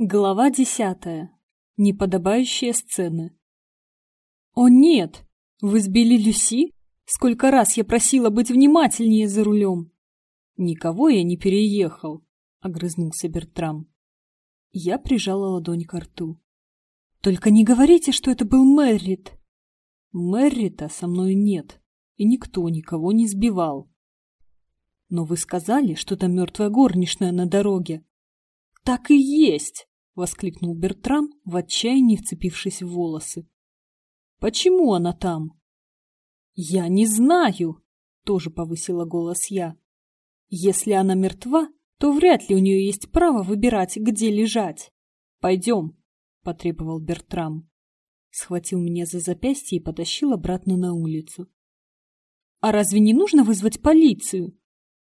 Глава десятая. Неподобающие сцены. «О нет! Вы сбили Люси? Сколько раз я просила быть внимательнее за рулем!» «Никого я не переехал», — огрызнулся Бертрам. Я прижала ладонь к рту. «Только не говорите, что это был Мэррит!» «Мэррита со мной нет, и никто никого не сбивал». «Но вы сказали, что там мертвая горничная на дороге», так и есть! воскликнул Бертрам, в отчаянии вцепившись в волосы. Почему она там? Я не знаю, тоже повысила голос я. Если она мертва, то вряд ли у нее есть право выбирать, где лежать. Пойдем, потребовал Бертрам. Схватил меня за запястье и потащил обратно на улицу. А разве не нужно вызвать полицию?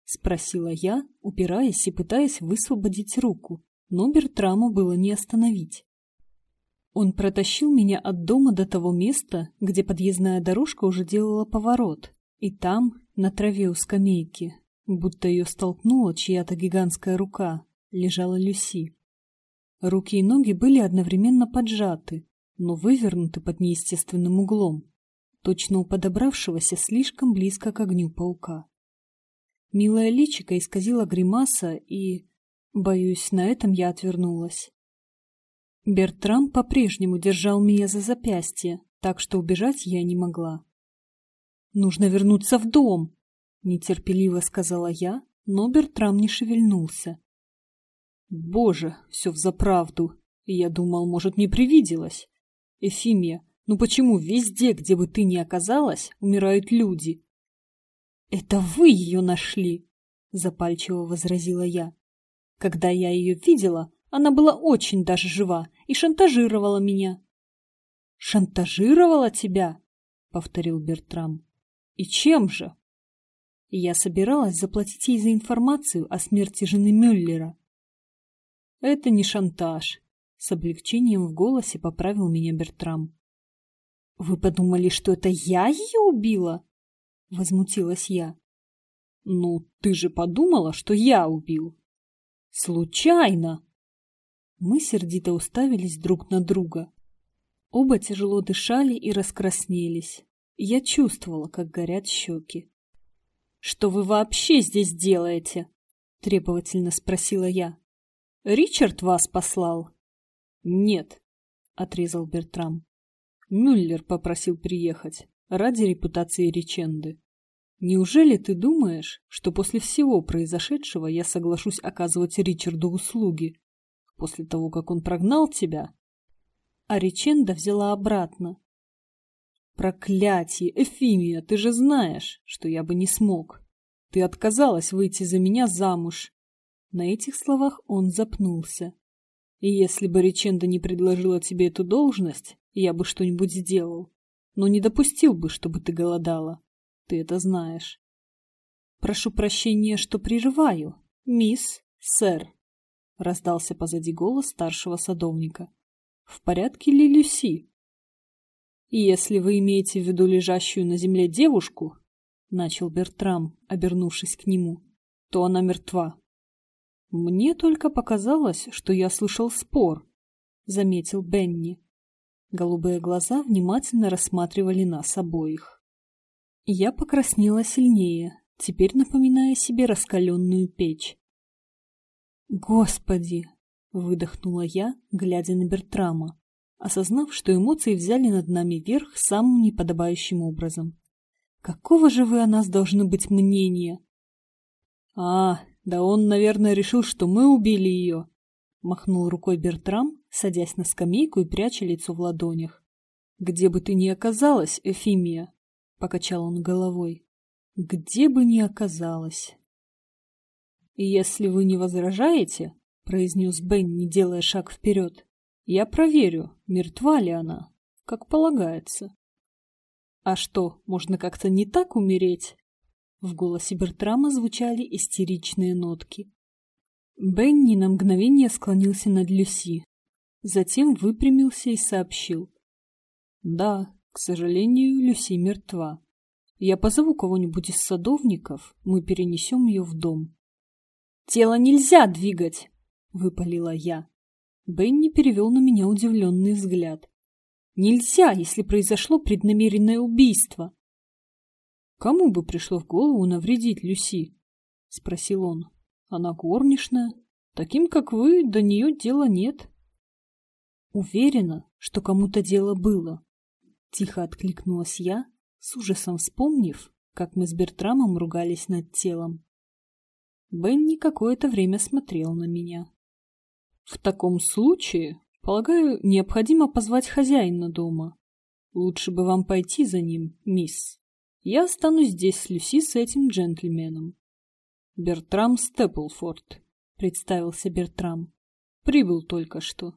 спросила я, упираясь и пытаясь высвободить руку но Бертраму было не остановить. Он протащил меня от дома до того места, где подъездная дорожка уже делала поворот, и там, на траве у скамейки, будто ее столкнула чья-то гигантская рука, лежала Люси. Руки и ноги были одновременно поджаты, но вывернуты под неестественным углом, точно у подобравшегося слишком близко к огню паука. Милая личико исказила гримаса и, Боюсь, на этом я отвернулась. Бертрам по-прежнему держал меня за запястье, так что убежать я не могла. «Нужно вернуться в дом!» — нетерпеливо сказала я, но Бертрам не шевельнулся. «Боже, все взаправду! Я думал, может, мне привиделось. Эфимия, ну почему везде, где бы ты ни оказалась, умирают люди?» «Это вы ее нашли!» — запальчиво возразила я. Когда я ее видела, она была очень даже жива и шантажировала меня. «Шантажировала тебя?» — повторил Бертрам. «И чем же?» Я собиралась заплатить ей за информацию о смерти жены Мюллера. «Это не шантаж», — с облегчением в голосе поправил меня Бертрам. «Вы подумали, что это я ее убила?» — возмутилась я. «Ну, ты же подумала, что я убил!» Случайно! Мы сердито уставились друг на друга. Оба тяжело дышали и раскраснелись. Я чувствовала, как горят щеки. «Что вы вообще здесь делаете?» — требовательно спросила я. «Ричард вас послал?» «Нет», — отрезал Бертрам. Мюллер попросил приехать ради репутации Риченды. Неужели ты думаешь, что после всего произошедшего я соглашусь оказывать Ричарду услуги? После того, как он прогнал тебя? А Риченда взяла обратно. Проклятие, Эфимия, ты же знаешь, что я бы не смог. Ты отказалась выйти за меня замуж. На этих словах он запнулся. И если бы Риченда не предложила тебе эту должность, я бы что-нибудь сделал, но не допустил бы, чтобы ты голодала. Ты это знаешь. Прошу прощения, что прерываю. Мисс, сэр, раздался позади голос старшего садовника. В порядке ли Люси? Если вы имеете в виду лежащую на земле девушку, начал Бертрам, обернувшись к нему, то она мертва. Мне только показалось, что я слышал спор, заметил Бенни. Голубые глаза внимательно рассматривали нас обоих. Я покраснела сильнее, теперь напоминая себе раскаленную печь. «Господи!» — выдохнула я, глядя на Бертрама, осознав, что эмоции взяли над нами верх самым неподобающим образом. «Какого же вы о нас должны быть мнения?» «А, да он, наверное, решил, что мы убили ее!» — махнул рукой Бертрам, садясь на скамейку и пряча лицо в ладонях. «Где бы ты ни оказалась, Эфимия, покачал он головой. Где бы ни оказалось. Если вы не возражаете, произнес Бенни, делая шаг вперед, я проверю, мертва ли она, как полагается. А что, можно как-то не так умереть? В голосе Бертрама звучали истеричные нотки. Бенни на мгновение склонился над Люси, затем выпрямился и сообщил. Да, к сожалению, Люси мертва. Я позову кого-нибудь из садовников, мы перенесем ее в дом. «Тело нельзя двигать!» — выпалила я. Бенни перевел на меня удивленный взгляд. Нельзя, если произошло преднамеренное убийство. Кому бы пришло в голову навредить Люси? Спросил он. Она горничная. Таким, как вы, до нее дела нет. Уверена, что кому-то дело было. Тихо откликнулась я, с ужасом вспомнив, как мы с Бертрамом ругались над телом. Бенни какое-то время смотрел на меня. В таком случае, полагаю, необходимо позвать хозяина дома. Лучше бы вам пойти за ним, мисс. Я останусь здесь с Люси с этим джентльменом. Бертрам Степлфорд, представился Бертрам. Прибыл только что.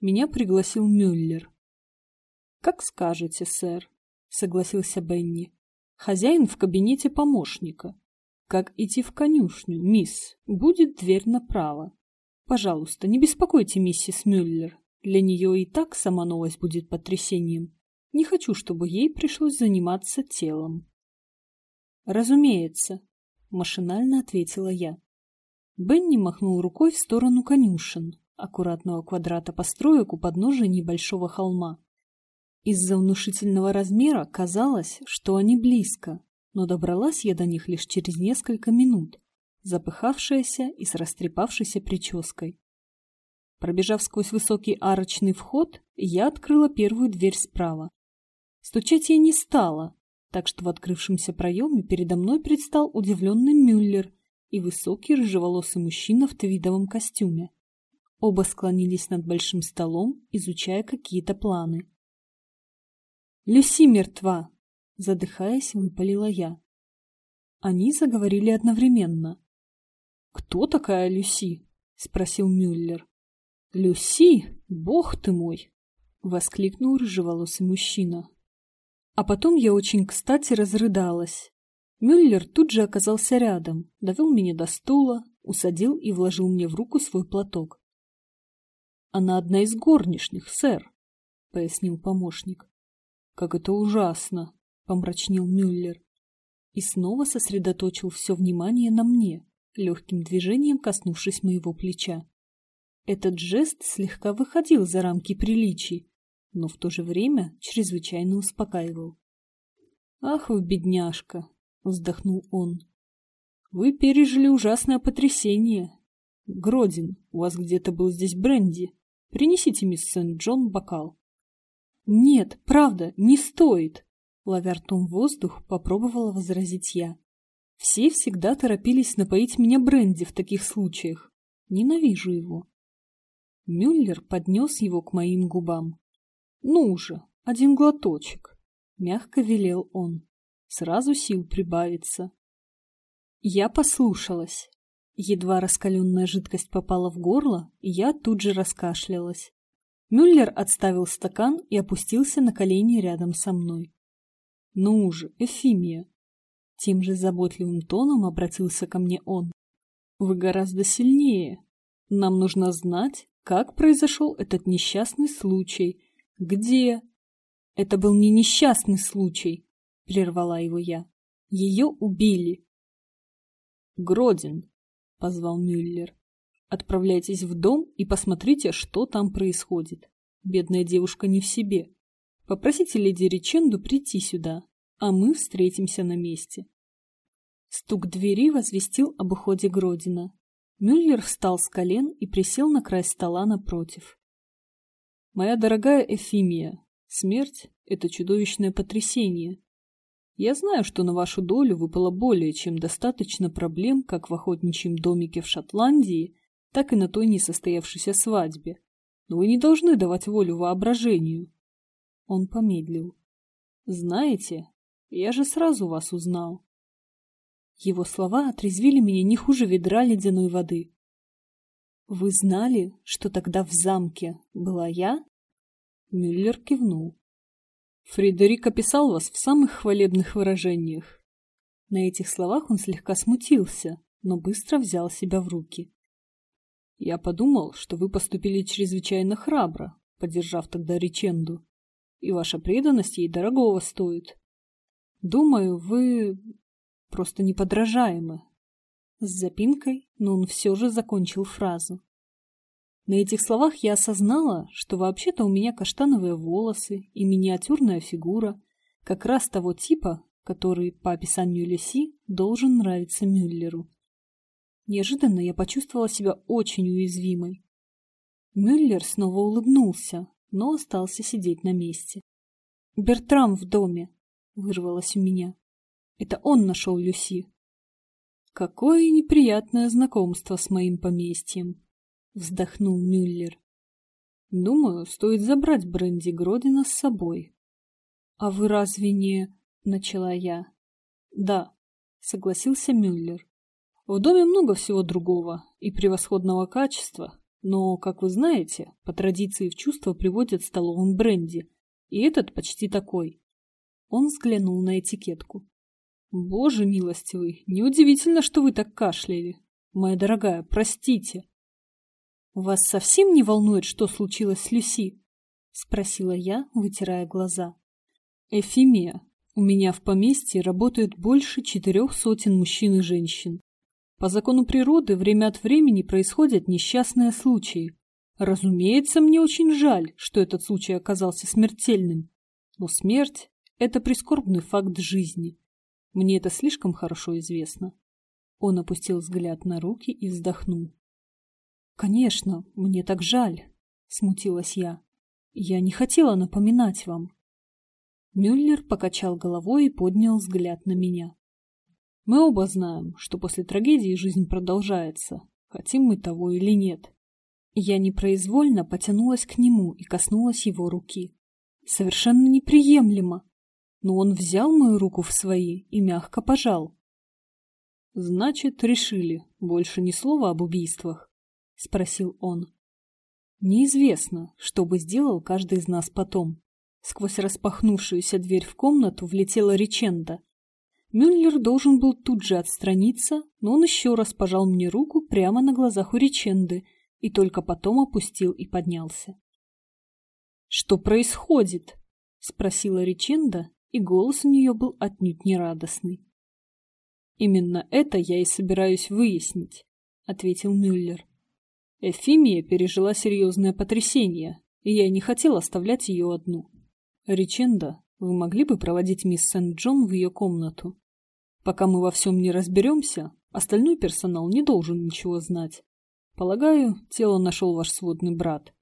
Меня пригласил Мюллер. Как скажете, сэр, согласился Бенни. Хозяин в кабинете помощника. Как идти в конюшню, мисс, будет дверь направо. Пожалуйста, не беспокойте миссис Мюллер. Для нее и так сама новость будет потрясением. Не хочу, чтобы ей пришлось заниматься телом. Разумеется, машинально ответила я. Бенни махнул рукой в сторону конюшен, аккуратного квадрата построек у подножия небольшого холма. Из-за внушительного размера казалось, что они близко, но добралась я до них лишь через несколько минут запыхавшаяся и с растрепавшейся прической. Пробежав сквозь высокий арочный вход, я открыла первую дверь справа. Стучать я не стала, так что в открывшемся проеме передо мной предстал удивленный Мюллер и высокий рыжеволосый мужчина в твидовом костюме. Оба склонились над большим столом, изучая какие-то планы. «Люси мертва!» — задыхаясь, выпалила я. Они заговорили одновременно. «Кто такая Люси?» — спросил Мюллер. «Люси? Бог ты мой!» — воскликнул рыжеволосый мужчина. А потом я очень кстати разрыдалась. Мюллер тут же оказался рядом, довел меня до стула, усадил и вложил мне в руку свой платок. «Она одна из горничных, сэр», — пояснил помощник. «Как это ужасно!» — помрачнел Мюллер. И снова сосредоточил все внимание на мне легким движением коснувшись моего плеча. Этот жест слегка выходил за рамки приличий, но в то же время чрезвычайно успокаивал. «Ах вы, бедняжка!» — вздохнул он. «Вы пережили ужасное потрясение. Гродин, у вас где-то был здесь бренди. Принесите мисс Сент-Джон бокал». «Нет, правда, не стоит!» Ловя ртом воздух, попробовала возразить я. Все всегда торопились напоить меня бренди в таких случаях. Ненавижу его. Мюллер поднес его к моим губам. «Ну же, один глоточек!» — мягко велел он. Сразу сил прибавится. Я послушалась. Едва раскаленная жидкость попала в горло, я тут же раскашлялась. Мюллер отставил стакан и опустился на колени рядом со мной. «Ну же, Эфимия, тем же заботливым тоном обратился ко мне он. «Вы гораздо сильнее. Нам нужно знать, как произошел этот несчастный случай. Где?» «Это был не несчастный случай», — прервала его я. «Ее убили». «Гродин», — позвал Мюллер. «Отправляйтесь в дом и посмотрите, что там происходит. Бедная девушка не в себе. Попросите леди Риченду прийти сюда а мы встретимся на месте. Стук двери возвестил об уходе Гродина. Мюллер встал с колен и присел на край стола напротив. «Моя дорогая Эфимия, смерть — это чудовищное потрясение. Я знаю, что на вашу долю выпало более чем достаточно проблем как в охотничьем домике в Шотландии, так и на той несостоявшейся свадьбе. Но вы не должны давать волю воображению». Он помедлил. «Знаете, я же сразу вас узнал. Его слова отрезвили меня не хуже ведра ледяной воды. Вы знали, что тогда в замке была я? Мюллер кивнул. Фредерик описал вас в самых хвалебных выражениях. На этих словах он слегка смутился, но быстро взял себя в руки. Я подумал, что вы поступили чрезвычайно храбро, поддержав тогда Риченду, и ваша преданность ей дорогого стоит. Думаю, вы просто неподражаемы. С запинкой, но он все же закончил фразу. На этих словах я осознала, что вообще-то у меня каштановые волосы и миниатюрная фигура, как раз того типа, который, по описанию Люси, должен нравиться Мюллеру. Неожиданно я почувствовала себя очень уязвимой. Мюллер снова улыбнулся, но остался сидеть на месте. «Бертрам в доме!» — вырвалось у меня. «Это он нашел Люси». «Какое неприятное знакомство с моим поместьем!» — вздохнул Мюллер. «Думаю, стоит забрать Бренди Гродина с собой». «А вы разве не...» — начала я. «Да», — согласился Мюллер. В доме много всего другого и превосходного качества, но, как вы знаете, по традиции в чувство приводят столовым бренди, и этот почти такой. Он взглянул на этикетку. Боже милостивый, неудивительно, что вы так кашляли. Моя дорогая, простите. Вас совсем не волнует, что случилось с Люси? Спросила я, вытирая глаза. Эфимия, у меня в поместье работает больше четырех сотен мужчин и женщин. По закону природы время от времени происходят несчастные случаи. Разумеется, мне очень жаль, что этот случай оказался смертельным. Но смерть – это прискорбный факт жизни. Мне это слишком хорошо известно. Он опустил взгляд на руки и вздохнул. «Конечно, мне так жаль», — смутилась я. «Я не хотела напоминать вам». Мюллер покачал головой и поднял взгляд на меня. Мы оба знаем, что после трагедии жизнь продолжается, хотим мы того или нет. Я непроизвольно потянулась к нему и коснулась его руки. Совершенно неприемлемо. Но он взял мою руку в свои и мягко пожал. «Значит, решили, больше ни слова об убийствах?» — спросил он. Неизвестно, что бы сделал каждый из нас потом. Сквозь распахнувшуюся дверь в комнату влетела реченда — Мюллер должен был тут же отстраниться, но он еще раз пожал мне руку прямо на глазах у Риченды и только потом опустил и поднялся. «Что происходит?» — спросила Риченда, и голос у нее был отнюдь не радостный. «Именно это я и собираюсь выяснить», — ответил Мюллер. Эфимия пережила серьезное потрясение, и я не хотел оставлять ее одну. Риченда, вы могли бы проводить мисс Сент-Джон в ее комнату? Пока мы во всем не разберемся, остальной персонал не должен ничего знать. Полагаю, тело нашел ваш сводный брат.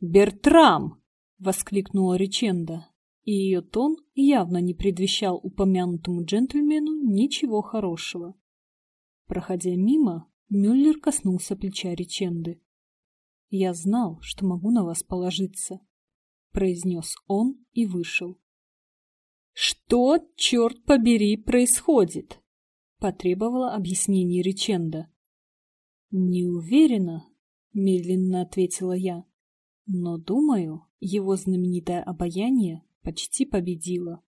«Бертрам!» — воскликнула Риченда, и ее тон явно не предвещал упомянутому джентльмену ничего хорошего. Проходя мимо, Мюллер коснулся плеча Риченды. «Я знал, что могу на вас положиться», — произнес он и вышел. «Что, черт побери, происходит?» — потребовала объяснений Риченда. «Не уверена», — медленно ответила я, — «но, думаю, его знаменитое обаяние почти победило».